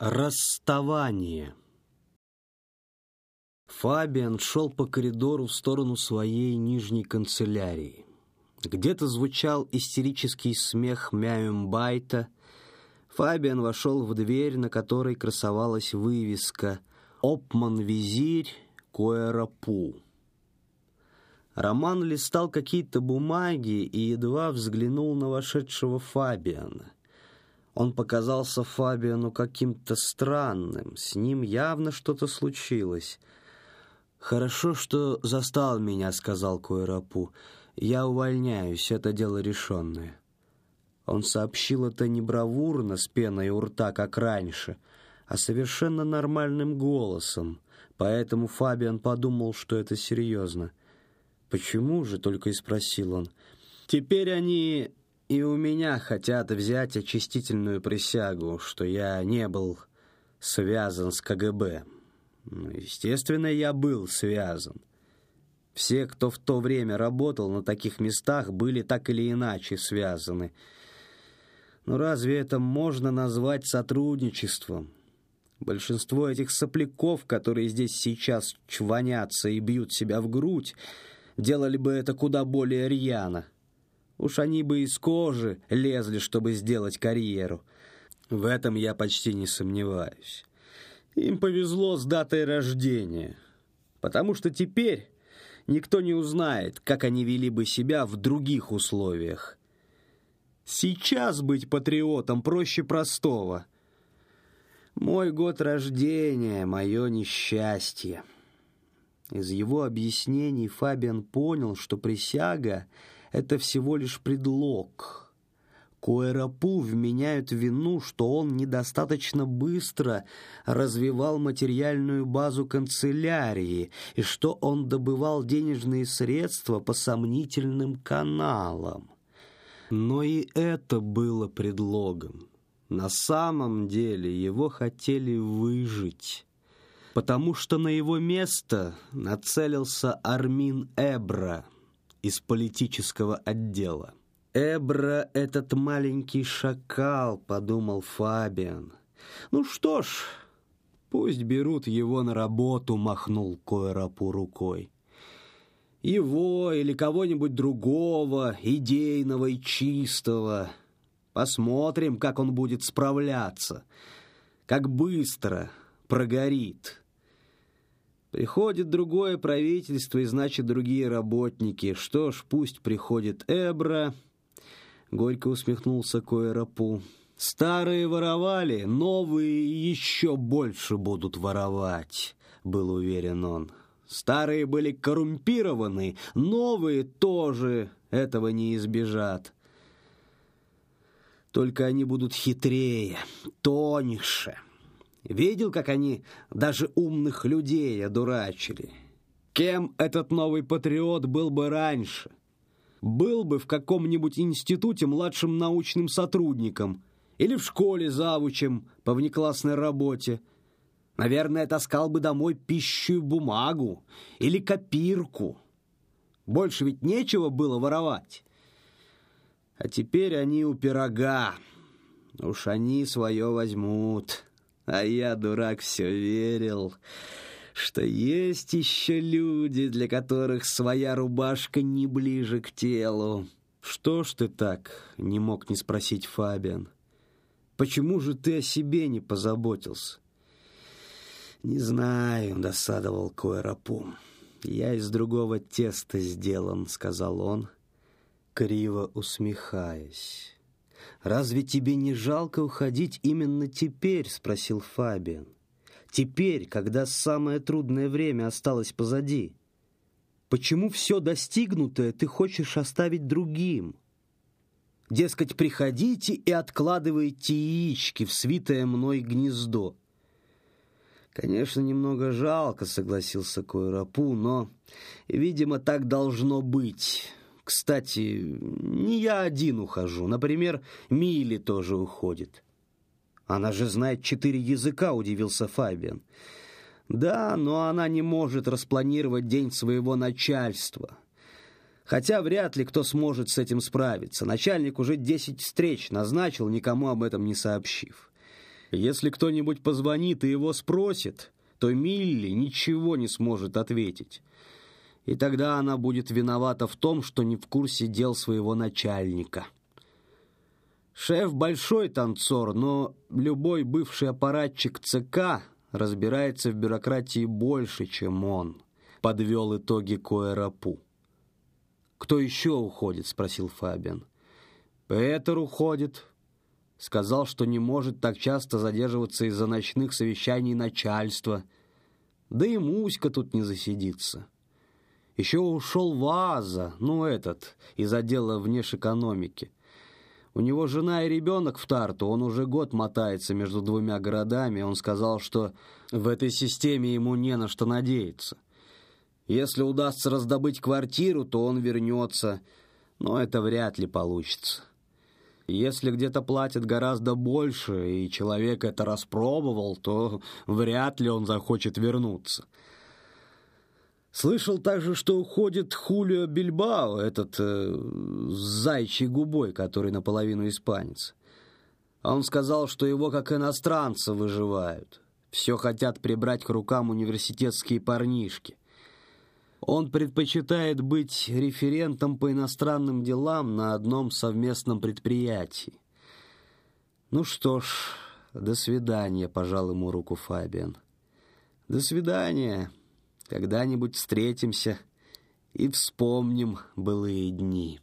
Расставание. Фабиан шел по коридору в сторону своей нижней канцелярии. Где-то звучал истерический смех Мяюмбайта. Фабиан вошел в дверь, на которой красовалась вывеска «Опман-визирь Куэрапу». Роман листал какие-то бумаги и едва взглянул на вошедшего Фабиана. Он показался Фабиану каким-то странным. С ним явно что-то случилось. «Хорошо, что застал меня», — сказал Куэрапу. «Я увольняюсь, это дело решенное». Он сообщил это не бравурно, с пеной у рта, как раньше, а совершенно нормальным голосом. Поэтому Фабиан подумал, что это серьезно. «Почему же?» — только и спросил он. «Теперь они и у меня хотят взять очистительную присягу, что я не был связан с КГБ. Ну, естественно, я был связан. Все, кто в то время работал на таких местах, были так или иначе связаны. Но разве это можно назвать сотрудничеством? Большинство этих сопляков, которые здесь сейчас чванятся и бьют себя в грудь, делали бы это куда более рьяно. Уж они бы из кожи лезли, чтобы сделать карьеру. В этом я почти не сомневаюсь. Им повезло с датой рождения, потому что теперь никто не узнает, как они вели бы себя в других условиях. Сейчас быть патриотом проще простого. Мой год рождения — мое несчастье. Из его объяснений Фабиан понял, что присяга — это всего лишь предлог. Коэрапу вменяют вину, что он недостаточно быстро развивал материальную базу канцелярии и что он добывал денежные средства по сомнительным каналам. Но и это было предлогом. На самом деле его хотели выжить, потому что на его место нацелился Армин Эбра – из политического отдела. «Эбра — этот маленький шакал», — подумал Фабиан. «Ну что ж, пусть берут его на работу», — махнул Койрапу рукой. «Его или кого-нибудь другого, идейного и чистого. Посмотрим, как он будет справляться, как быстро прогорит». Приходит другое правительство, и значит другие работники. Что ж, пусть приходит Эбра. Горько усмехнулся Койрапу. Старые воровали, новые еще больше будут воровать, был уверен он. Старые были коррумпированы, новые тоже этого не избежат. Только они будут хитрее, тоньше. Видел, как они даже умных людей одурачили? Кем этот новый патриот был бы раньше? Был бы в каком-нибудь институте младшим научным сотрудником или в школе завучем по внеклассной работе. Наверное, таскал бы домой пищу и бумагу или копирку. Больше ведь нечего было воровать. А теперь они у пирога. Уж они свое возьмут». А я, дурак, все верил, что есть еще люди, для которых своя рубашка не ближе к телу. «Что ж ты так?» — не мог не спросить Фабиан. «Почему же ты о себе не позаботился?» «Не знаю», — досадовал Койрапу. «Я из другого теста сделан», — сказал он, криво усмехаясь. «Разве тебе не жалко уходить именно теперь?» — спросил Фабиан. «Теперь, когда самое трудное время осталось позади. Почему все достигнутое ты хочешь оставить другим?» Дескать, приходите и откладывайте яички в свитое мной гнездо. Конечно, немного жалко, согласился Койрапу, но, видимо, так должно быть. Кстати, не я один ухожу. Например, Милли тоже уходит. Она же знает четыре языка, удивился Фабиан. Да, но она не может распланировать день своего начальства. Хотя вряд ли кто сможет с этим справиться. Начальник уже десять встреч назначил, никому об этом не сообщив. Если кто-нибудь позвонит и его спросит, то Милли ничего не сможет ответить. И тогда она будет виновата в том, что не в курсе дел своего начальника. Шеф большой танцор, но любой бывший аппаратчик ЦК разбирается в бюрократии больше, чем он, подвел итоги Коэрапу. «Кто еще уходит?» — спросил Фабиан. «Петер уходит». Сказал, что не может так часто задерживаться из-за ночных совещаний начальства. Да и Муська тут не засидится. Еще ушел Ваза, ну этот, из отдела внешэкономики. У него жена и ребенок в Тарту, он уже год мотается между двумя городами. Он сказал, что в этой системе ему не на что надеяться. Если удастся раздобыть квартиру, то он вернется, но это вряд ли получится. Если где-то платят гораздо больше, и человек это распробовал, то вряд ли он захочет вернуться. Слышал также, что уходит Хулио Бильбао, этот э, с зайчьей губой, который наполовину испанец. Он сказал, что его как иностранца выживают. Все хотят прибрать к рукам университетские парнишки. Он предпочитает быть референтом по иностранным делам на одном совместном предприятии. Ну что ж, до свидания, пожал ему руку Фабиан. До свидания. Когда-нибудь встретимся и вспомним былые дни.